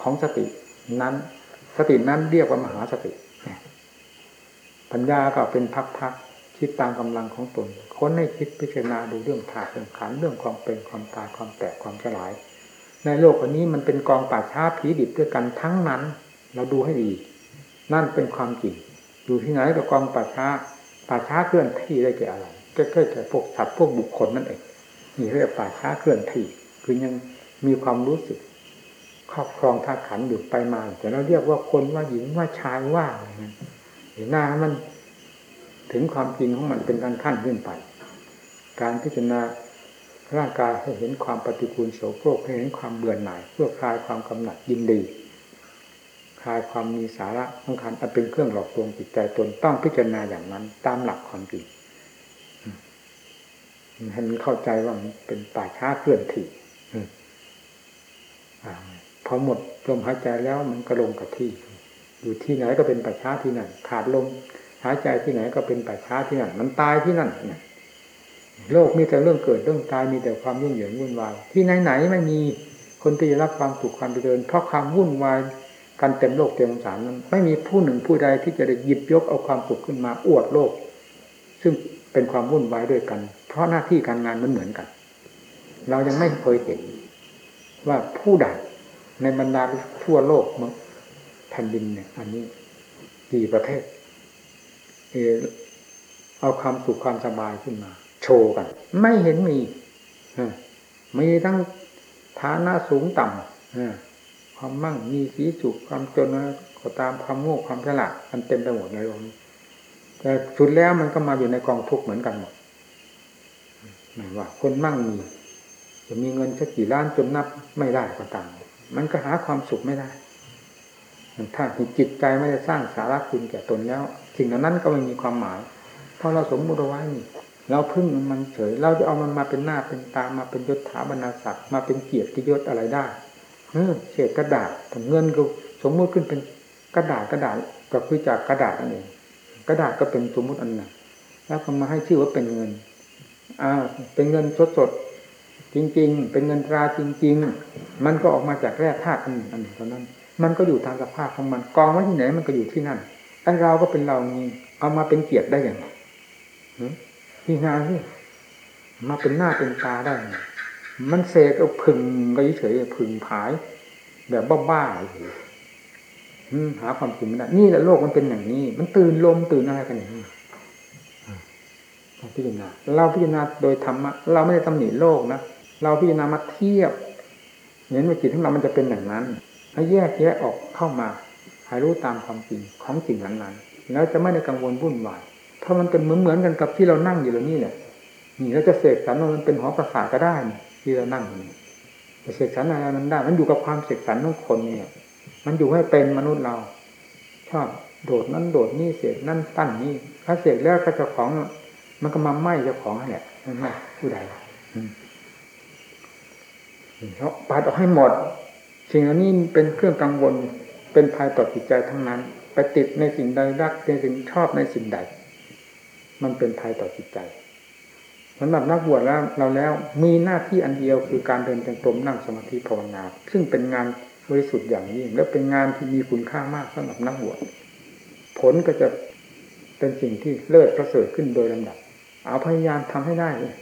ของสตินั้น สตินั้นเรียกว่ามหาสติปัญญาก็เป็นพักๆคิดตามกำลังของตน ค้นให้คิดพิจารณาดูเรื่องธาตุเรื่องขันเรื่องความเป็นความตายความแตกความสลาย ในโลกอันนี้มันเป็นกองป่าช้าผีดิบด้วยกันทั้งนั้น เราดูให้ดี นั่นเป็นความจริงอยู่ที่ไหนกับกองป่าช้าป่าช้าเคลื่อนที่ได้แก่อะไรก็แค่แก่พวกสัตว์พวกบุคคลนั่นเองนี่เรียกป่าช้าเคลื่อนที่คือยังมีความรู้สึก ครอบครองธาตุขันอยู่ไปมาแต่เราเรียกว่าคนว่าหญิงว่าชายว่าอะไรนั้นเห็นหน้ามันถึงความจริงของมันเป็นขั้นขั้นขึ้นไป การพิจารณาร่างกายให้เห็นความปฏิกูลโสโครกให้เห็นความเบื่อหน่าย เพื่อคลายความกำหนัดยินดี คลายความมีสาระสำคัญอันเป็นเครื่องหลอกลวงจิตใจตนต้องพิจารณาอย่างนั้น ตามหลักความจริงให้มันเข้าใจว่ามันเป็นป่าช้าเคลื่อนที่ พอหมดลมหายใจแล้วมันก็ลงกับที่ อยู่ที่ไหนก็เป็นป่าช้าที่นั่น ขาดลมหายใจที่ไหนก็เป็นป่าช้าที่นั่น มันตายที่นั่นเนี่ยโลกมีแต่เรื่องเกิดเรื่องตายมีแต่ความยุ่งเหยิงวุ่นวายที่ไหนไหนไม่มีคนที่จะรับความสุขความเจริญเพราะความวุ่นวายกันเต็มโลกเต็มสงสารนั้นไม่มีผู้หนึ่งผู้ใดที่จะได้หยิบยกเอาความสุขขึ้นมาอวดโลก ซึ่งเป็นความวุ่นวายด้วยกัน เพราะหน้าที่การงานมันเหมือนกัน เรายังไม่เคยเห็นว่าผู้ใด ในบรรดาทั่วโลกแผ่นดินเนี่ย อันนี้กี่ประเทศเออเอาความสุขความสบายขึ้นมา โชว์กัน ไม่เห็นมีมีทั้งฐานะสูงต่ำความมั่งมีสีสุขความจนก็ตามความโง่ความฉลาดมันเต็มไปหมดในโลกนี้แต่สุดแล้วมันก็มาอยู่ในกองทุกข์เหมือนกันหมดหมายว่า คนมั่งมี จะมีเงินสักกี่ล้านจนนับไม่ได้ก็ตาม มันก็หาความสุขไม่ได้ถ้าจิตใจไม่ได้สร้างสาระคุณแก่ตนแล้ว สิ่งเหล่านั้นก็ไม่มีความหมาย เพราะเราสมมติไว้เราพึ่งมันเฉย เราจะเอามันมาเป็นหน้าเป็นตามาเป็นยศถาบรรณาศักดิ์มาเป็นเกียรติยศอะไรได้เออเศษกระดาษเงินก็สมมติขึ้นเป็นกระดาษกระดาษก็คือจากกระดาษนั่นเองกระดาษก็เป็นสมมติอันหนึ่งแล้วก็มาให้ชื่อว่าเป็นเงินอ่าเป็นเงินสดสด จริง ๆ เป็นเงินตราจริง ๆ มันก็ออกมาจากแร่ธาตุอันหนึ่งอันหนึ่งเท่านั้น มันก็อยู่ตามสภาพของมันกองไว้ที่ไหนมันก็อยู่ที่นั่นไอ้เราก็เป็นเรานี้เอามาเป็นเกียรติได้อย่างไรที่งานที่มาเป็นหน้าเป็นตาได้ มันเสกเอาพึงก็เฉยๆพึงผาย แบบบ้าๆหาความจริงไม่ได้นี่แหละโลกมันเป็นอย่างนี้ มันตื่นลมตื่นอะไรกันอย่างนี้เราพิจารณาเราพิจารณาโดยธรรมะเราไม่ได้ตำหนิโลกนะ เราพิจารณามาเทียบเห็นว่าจิตของเรามันจะเป็นอย่างนั้นให้แยกแยะออกเข้ามาให้รู้ตามความจริงของสิ่งนั้นๆแล้วจะไม่ได้กังวลวุ่นวายเพราะมันเป็นเหมือนเหมือนกันกับที่เรานั่งอยู่แล้วนี่แหละนี่เราจะเสกสรรมันเป็นหอประสาทก็ได้ที่เรานั่งอยู่จะเสกสรรอะไรมันได้ มันอยู่กับความเสกสรรของคนเนี่ย มันอยู่ให้เป็นมนุษย์เรา ชอบโดดนั้นโดดนี่เสกนั่นตั้นนี่ถ้าเสกแล้วก็จ้าของ มันก็มาไหม้เจ้าของแหละไม่ผู้ใด เขาปัดออกให้หมด สิ่งเหล่านี้เป็นเครื่องกังวลเป็นภัยต่อจิตใจทั้งนั้น ไปติดในสิ่งใดรักในสิ่งชอบในสิ่งใด มันเป็นภัยต่อจิตใจสำหรับนักบวชแล้วเราแล้วมีหน้าที่อันเดียวคือการเดินจงกรมนั่งสมาธิภาวนา ซึ่งเป็นงานบริสุทธิ์อย่างยิ่ง และเป็นงานที่มีคุณค่ามากสำหรับนักบวชผลก็จะเป็นสิ่งที่เลิศประเสริฐขึ้นโดยลำดับ เอาพยายามทำให้ได้เลย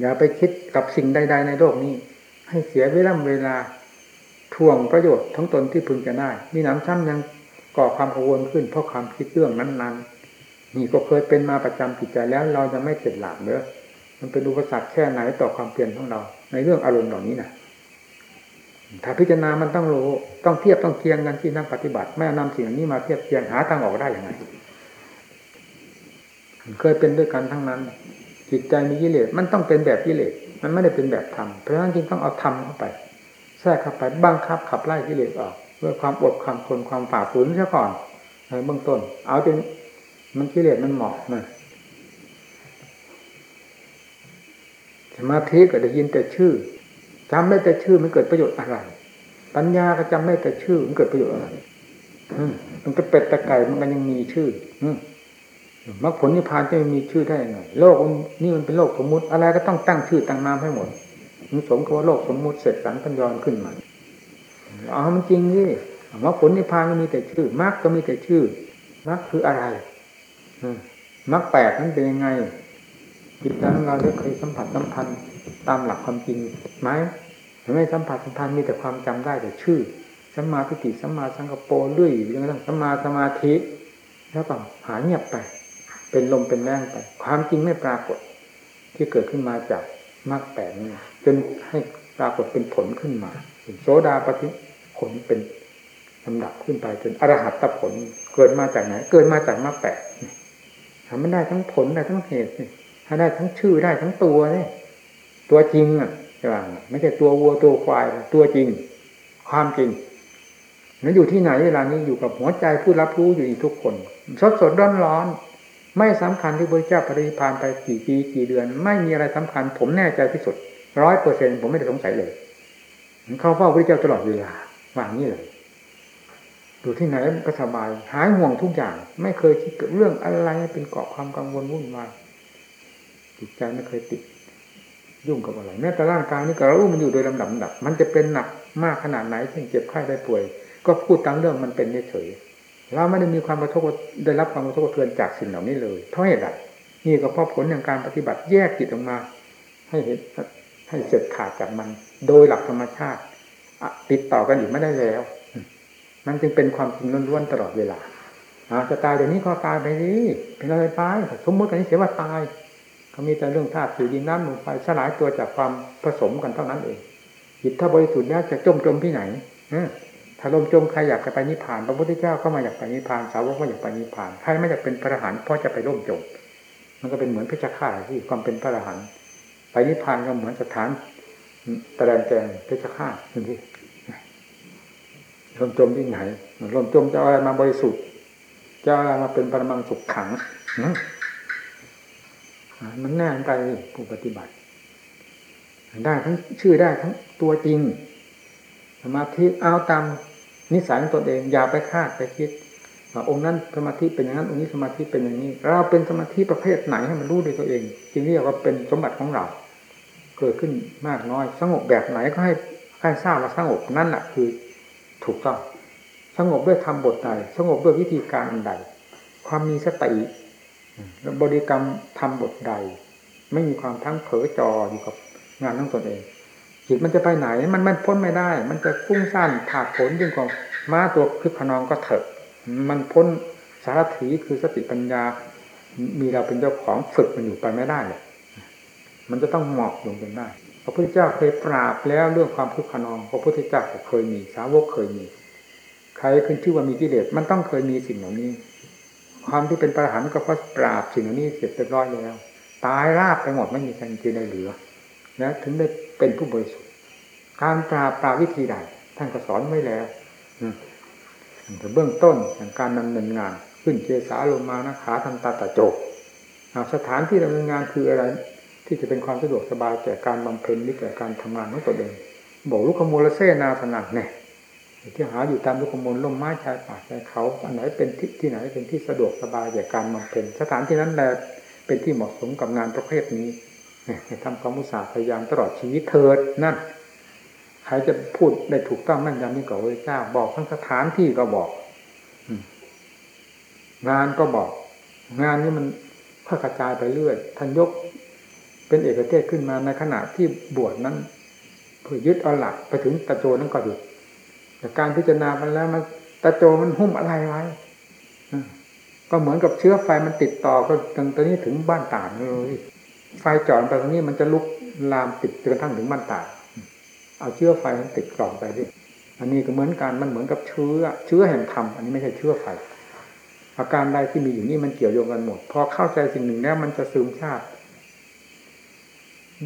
อย่าไปคิดกับสิ่งใด ๆ ในโลกนี้ ให้เสียเวลาเวลาทวงประโยชน์ทั้งตนที่พึงจะได้ มีน้ำซ้ำยังก่อความกังวลขึ้นเพราะความคิดเรื่องนั้นๆนี่ก็เคยเป็นมาประจำจิตใจแล้วเราจะไม่เสร็จหลับเนอะมันเป็นอุปสรรคแค่ไหนต่อความเปลี่ยนของเรา ในเรื่องอารมณ์เหล่านี้นะถ้าพิจารณามันต้องรู้ต้องเทียบต้องเทียงกันที่นักปฏิบัติแม่นำสิ่งนี้มาเทียบเทียงหาทางออกได้อย่างไรเคยเป็นด้วยกันทั้งนั้น จิตใจมีกิเลสมันต้องเป็นแบบกิเลสมันไม่ได้เป็นแบบธรรมเพราะฉะนั้นจึงต้องเอาธรรมเข้าไปแทรกเข้าไปบังคับขับไล่กิเลสออกด้วยความอดความทนความฝ่าฝืนซะก่อนในเบื้องต้น เอาจนมันกิเลสมันเหมาะนะสมาธิก็ได้ยินแต่ชื่อจำได้แต่ชื่อมันเกิดประโยชน์อะไร ปัญญาก็จำได้แต่ชื่อมันเกิดประโยชน์อะไรมันก็เป็ดตะไก่มันก็ยังมีชื่อ มรรคผลนิพพานจะมีชื่อได้ไงโลกนี่มันเป็นโลกสมมุติ อะไรก็ต้องตั้งชื่อตั้งนามให้หมดมันสมกับว่าโลกสมมุติเสร็จสรรพันยอนขึ้นมาอ๋อมันจริงนี่มรรคผลนิพพานก็มีแต่ชื่อมรรคก็มีแต่ชื่อมรรคคืออะไรมรรคแปดนั้นเป็นยังไงจิตนั้นเราได้เคยสัมผัสสัมพันธ์ตามหลักความจริงไหมไม่สัมผัสสัมพันธ์มีแต่ความจำได้แต่ชื่อสัมมาทิฏฐิสัมมาสังกปรเรื่อยจนกระทั่งสัมมาสมาธิ แล้วก็หายเงียบไป เป็นลมเป็นแรงไป ความจริงไม่ปรากฏ ที่เกิดขึ้นมาจากมรรคแปดนี้จนให้ปรากฏเป็นผลขึ้นมาโสดาปฏิผลเป็นลำดับขึ้นไปจนอรหัตตผลเกิดมาจากไหน เกิดมาจากมรรคแปดทำไม่ได้ทั้งผลได้ทั้งเหตุถ้าได้ทั้งชื่อได้ทั้งตัวเนี่ยตัวจริงอะใช่ป่ะไม่ใช่ตัววัวตัวควายตัวจริง ความจริงนั่นอยู่ที่ไหนเวลานี้อยู่กับหัวใจผู้รับรู้อยู่ทุกคนสดสดร้อนร้อน ไม่สำคัญที่พระเจ้าปริพานไปกี่ปีกี่เดือน ไม่มีอะไรสำคัญ ผมแน่ใจที่สุดร้อยเปอร์เซ็นผมไม่ได้สงสัยเลยเข้าเฝ้าพระเจ้าตลอดเวลาวางนี้เลยอยู่ที่ไหนก็สบายหายห่วงทุกอย่าง ไม่เคยคิดเกิดเรื่องอะไรเป็นเกาะความกังวลวุ่นวายจิตใจไม่เคยติดยุ่งกับอะไรแม้แต่ร่างกายนี่ก็รู้มันอยู่โดยลำดับดับ มันจะเป็นหนักมากขนาดไหนเช่นเจ็บไข้ได้ป่วย ก็พูดตามเรื่องมันเป็นเฉย เราไม่ได้มีความกระทบได้รับความกระทบกระเทือนจากสิ่งเหล่านี้เลยเพราะเหตุใดนี่ก็เพราะผลของการปฏิบัติแยกจิตออกมา ให้เห็นให้เสร็จขาดจากมัน โดยหลักธรรมชาติติดต่อกันอยู่ไม่ได้แล้ว มันจึงเป็นความจริงล้วนๆตลอดเวลาจะตายเดี๋ยวนี้ก็ตายไปสิเป็นอะไรไปสมมติกันนี้เสียว่าตายเขามีแต่เรื่องธาตุสี่ดินน้ำลมไฟสลายตัวจากความผสมกันเท่านั้นเองจิตถ้าบริสุทธิ์แล้วจะจมจมที่ไหน ถ้าลมจมใครอยากจะไปนิพพาน พระพุทธเจ้าก็มาอยากไปนิพพาน สาวกก็อยากไปนิพพาน ใครไม่อยากเป็นพระอรหันต์เพราะจะไปร่มจม มันก็เป็นเหมือนเพชฌฆาตที่ความเป็นพระอรหันต์ไปนิพพานก็เหมือนสถานตะแลนแจงเพชฌฆาตนี่ที่ลมจมที่ไหนลมจมจะอะไรมาบริสุทธิ์จะอาอะไรมาเป็นปรมังสุขขังมันแน่ไปผู้ปฏิบัติ ได้ทั้งชื่อได้ทั้งตัวจริงสมาธิเอาตาม นิสัยของตนเองอย่าไปคาดไปคิดองค์นั้นสมาธิเป็นอย่างนั้นองค์นี้สมาธิเป็นอย่างนี้ เราเป็นสมาธิประเภทไหนให้มันรู้ด้วยตัวเอง จึงเรียกว่าเป็นสมบัติของเรา เกิดขึ้นมากน้อย สงบแบบไหนก็ให้ให้ทราบว่าสงบนั่นแหละคือถูกต้อง สงบด้วยทำบทใดสงบด้วยวิธีการอันใด ความมีสติบริกรรมทำบทใด ไม่มีความทั้งเผลอจออยู่กับงานของตนเอง จิตมันจะไปไหน มันมันพ้นไม่ได้ มันจะฟุ้งซ่านถาดผลยิ่งกว่าม้าตัวคือขนองก็เถอะ มันพ้นสารถีคือสติปัญญา มีเราเป็นเจ้าของฝึกมันอยู่ไปไม่ได้เลยมันจะต้องหมอบลงจนได้พระพุทธเจ้าเคยปราบแล้วเรื่องความคึกขนอง พระพุทธเจ้าเคยมีสาวกเคยมี ใครขึ้นชื่อว่ามีกิเลสมันต้องเคยมีสิ่งเหล่านี้ ความที่เป็นประหารก็เพราะปราบสิ่งเหล่านี้เสร็จเรียบร้อยแล้ว ตายราบไปหมดไม่มีใครจีได้เหลือ นะ ถึงได้เป็นผู้บริสุทธิ์ การปราบปราวิธีใดท่านก็สอนไว้แล้วแต่เบื้องต้นอย่างการดำเนินงาน ขึ้นเจสาลงมานะขาทันตาตะโจกสถานที่ดำเนินงานคืออะไร ที่จะเป็นความสะดวกสบายแก่การบำเพ็ญหรือแก่การทำงานของตัวเองบอกลูกขมูลเซนาสนักเนี่ยที่หาอยู่ตามลูกขมูลล่มไม้ชายป่าชายเขาอันไหนเป็นที่ที่ไหนเป็นที่สะดวกสบายแก่การบำเพ็ญสถานที่นั้นแหละเป็นที่เหมาะสมกับงานประเภทนี้ ทำความมุสาพยายามตลอดชีวิตเถิดนั่นใครจะพูดได้ถูกต้องนั่นยำนี่กับพระเจ้าบอกทั้งสถานที่ก็บอกงานก็บอก งานนี้มันค่อยกระจายไปเรื่อยท่านยกเป็นเอกเทศขึ้นมาในขณะที่บวชนั้นเพื่อยึดเอาหลักไปถึงตะโจนั่นก็ดูแต่การพิจารณาไปแล้วมันตะโจมันหุ้มอะไรไว้ก็เหมือนกับเชื้อไฟมันติดต่อก็จนตอนนี้ถึงบ้านต่างเลย ไฟจอดไปตรงนี้มันจะลุกลามติดจนกระทั่งถึงบ้านตายเอาเชื้อไฟมันติดกล่องไปดิอันนี้ก็เหมือนกันมันเหมือนกับเชื้อ เชื้อแห่งธรรมอันนี้ไม่ใช่เชื้อไฟ อาการใดที่มีอยู่นี่มันเกี่ยวโยงกันหมด พอเข้าใจสิ่งหนึ่งแล้วมันจะซึมซาบ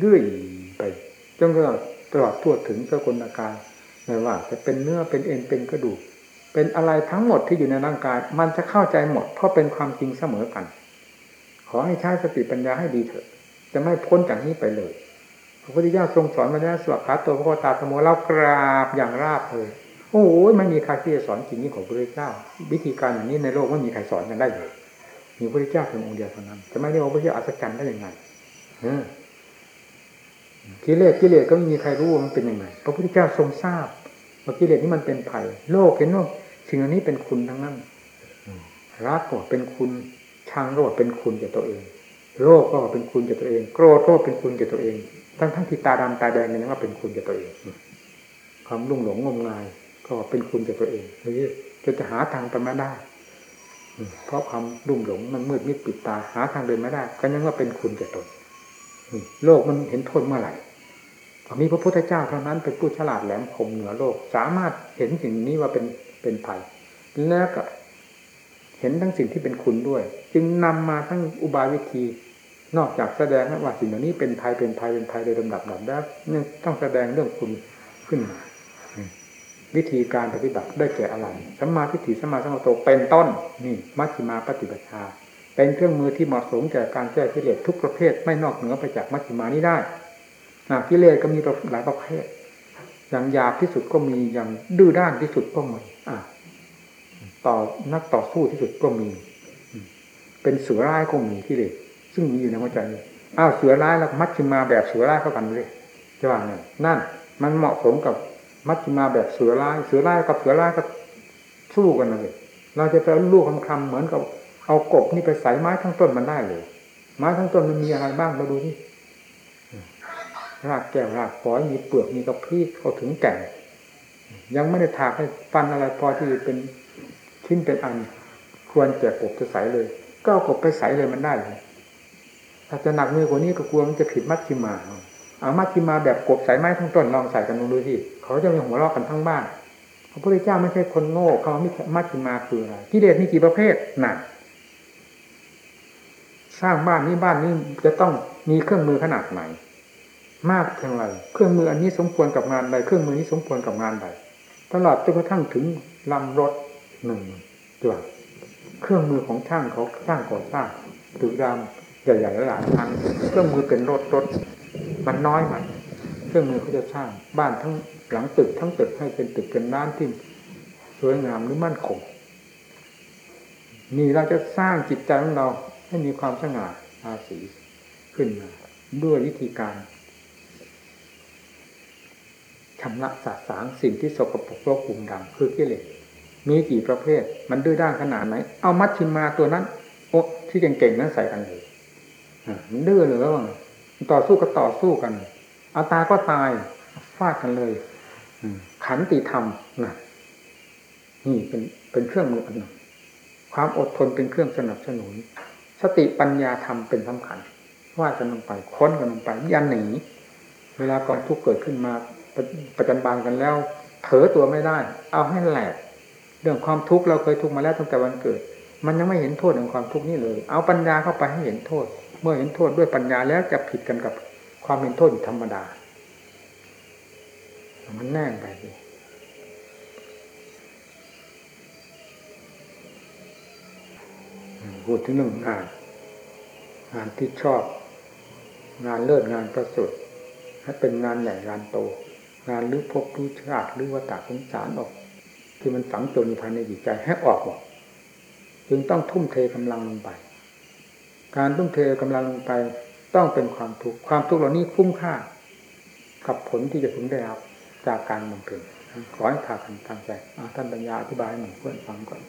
ด้วยไปจนกระทั่งตลอดทั่วถึงสกุลอาการไม่ว่า จะเป็นเนื้อเป็นเอ็นเป็นกระดูก เป็นอะไรทั้งหมดที่อยู่ในร่างกาย มันจะเข้าใจหมด เพราะเป็นความจริงเสมอกัน ขอให้ใช้สติปัญญาให้ดีเถอะ จะไม่พ้นจากนี้ไปเลยพระพุทธเจ้าทรงสอนมาแล้วสวดคาตัวพระโคตาธโมเรากราบอย่างราบเลยโอ้ยไม่มีใครที่จะสอนจริงนี้ของพระพุทธเจ้า วิธีการอย่างนี้ในโลกไม่มีใครสอนกันได้เลยมีพระพุทธเจ้าเพียงองค์เดียวเท่านั้นจะไม่เรียกว่าพระเจ้าอัศจรรย์ได้ยังไงเออกิเลสกิเลสก็ไม่มีใครรู้ว่ามันเป็นยังไงพระพุทธเจ้าทรงทราบว่ากิเลสนี้มันเป็นภัยโลกเห็นว่าสิ่งอันนี้เป็นคุณทั้งนั้นรักก็เป็นคุณชังก็เป็นคุณแก่ตัวเอง โลภก็เป็นคุณแก่ตัวเอง โกรธก็เป็นคุณแก่ตัวเอง ทั้งทั้งที่ตาดำตาแดงนี่ว่าเป็นคุณแก่ตัวเอง ความรุ่งหลงงมงาย ก็เป็นคุณแก่ตัวเองเฮ้ยจะจะหาทางไปไม่ได้ เพราะความรุ่มหลงมันมืดมิดปิดตาหาทางเดินไม่ได้ ก็ยังว่าเป็นคุณแก่ตนโลกมันเห็นโทษเมื่อไหร่มีพระพุทธเจ้าเท่านั้นเป็นผู้ฉลาดแหลมคมเหนือโลก สามารถเห็นสิ่งนี้ว่าเป็นเป็นภัยแล้วก็เห็นทั้งสิ่งที่เป็นคุณด้วย จึงนำมาทั้งอุบายวิธี นอกจากแสดงว่าสิ่งเหล่านี้เป็นภัยเป็นภัยเป็นภัยโดยลำดับลำดับนี่ต้องแสดงเรื่องคุณขึ้นมาวิธีการปฏิบัติได้แก่อะไรสัมมาทิฏฐิสัมมาสังกัปรเป็นต้นนี่มัชฌิมาปฏิบัติชาเป็นเครื่องมือที่เหมาะสมแก่การแก้กิเลสทุกประเภทไม่นอกเหนือไปจากมัชฌิมานี้ได้กิเลสก็มีหลายประเภทอย่างหยาบที่สุดก็มีอย่างดื้อด้านที่สุดก็มีอ่าต่อนักต่อสู้ที่สุดก็มี เป็นเสือร้ายก็มีกิเลส ซึ่งมีอยู่ในหัวใจอ้าวเสือร้ายแล้วมัชฌิมาแบบเสือร้ายเข้ากันเลยจะว่าไงนั่น มันเหมาะสมกับมัชฌิมาแบบเสือร้าย เสือร้ายกับเสือร้ายก็สู้กันเลยเราจะไปลูกคำคำเหมือนกับ เอากบนี่ไปใส่ไม้ทั้งต้นมันได้เลยไม้ทั้งต้นมันมีอะไรบ้างเราดูที่รากแก้วรากฝอยมีเปลือกมีกระพี้เขาถึงแก่นยังไม่ได้ถากให้ฟันอะไรพอที่เป็นชิ้นเป็นอัน ควรแก่กบจะใส่เลย ก็กบไปใส่เลยมันได้เลย ถ้าจะหนักมือกว่านี้ก็กลัวมันจะผิดมัดชิมาเอามัดชิมาแบบกบใส่ไม้ทั้งต้นลองใส่กันดูที่เขาจะมีหัวเราะกันทั้งบ้านพระพุทธเจ้าไม่ใช่คนโง่คำว่ามัดชิมาคืออะไรกิเลสมีกี่ประเภทหนักสร้างบ้านนี้บ้านนี้จะต้องมีเครื่องมือขนาดไหน มากเพียงไรเครื่องมืออันนี้สมควรกับงานใดเครื่องมือนี้สมควรกับงานใดตลอดจนกระทั่งถึงลำรถหนึ่งตัวเครื่องมือของช่างเขาสร้างก่อสร้างตึกราม ใหญ่ๆหลายครั้งเครื่องมือเป็นรถรถมันน้อยมันเครื่องมือเขาจะสร้างบ้านทั้งหลังตึกทั้งตึกให้เป็นตึกเป็นร้านที่สวยงามหรือมั่นคงนี่เราจะสร้างจิตใจของเราให้มีความสง่าราศีขึ้นมาด้วยวิธีการชำระสาสางสิ่งที่สกปรกโรคปุ่มดำคือกิเลสมีกี่ประเภท มันดื้อด้านขนาดไหน เอามัดชิมมาตัวนั้น โอ้ที่เก่งๆนั้นใส่กันเลย ดื้อเหลยว่าต่อสู้ก็ต่อสู้กันอาตาก็ตายฟาดกันเลยขันติธรรมนะนี่เป็นเป็นเครื่องมืออันหนึ่งความอดทนเป็นเครื่องสนับสนุน สติปัญญาธรรมเป็นสำคัญว่ากันลงไปค้นกันลงไปยันหนีเวลากองทุกข์เกิดขึ้นมาประจันบานกันแล้วเผลอตัวไม่ได้ เอาให้แหลกเรื่องความทุกข์เราเคยทุกข์มาแล้วตั้งแต่วันเกิด มันยังไม่เห็นโทษของความทุกข์นี่เลย เอาปัญญาเข้าไปให้เห็นโทษ เมื่อเห็นโทษด้วยปัญญาแล้วจะผิดกันกับความเห็นโทษธรรมดา มันแน่งไปสิพูดถึงหนึ่งงาน งานที่ชอบ งานเลิศงานประเสริฐให้เป็นงานใหญ่งานโต งานลื้อพบลื้ชาติลื้อวัฏสงสารออก ที่มันฝังจนภายในจิตใจให้ออกหมดจึงต้องทุ่มเทกำลังลงไป การทุ่มเทกำลังลงไปต้องเป็นความทุกข์ความทุกข์เหล่านี้คุ้มค่า กับผลที่จะถึงได้รับจากการบำเพ็ญขอให้พากันตั้งใจท่านปัญญาอธิบายให้หนึ่เพื่อนฟังก่อน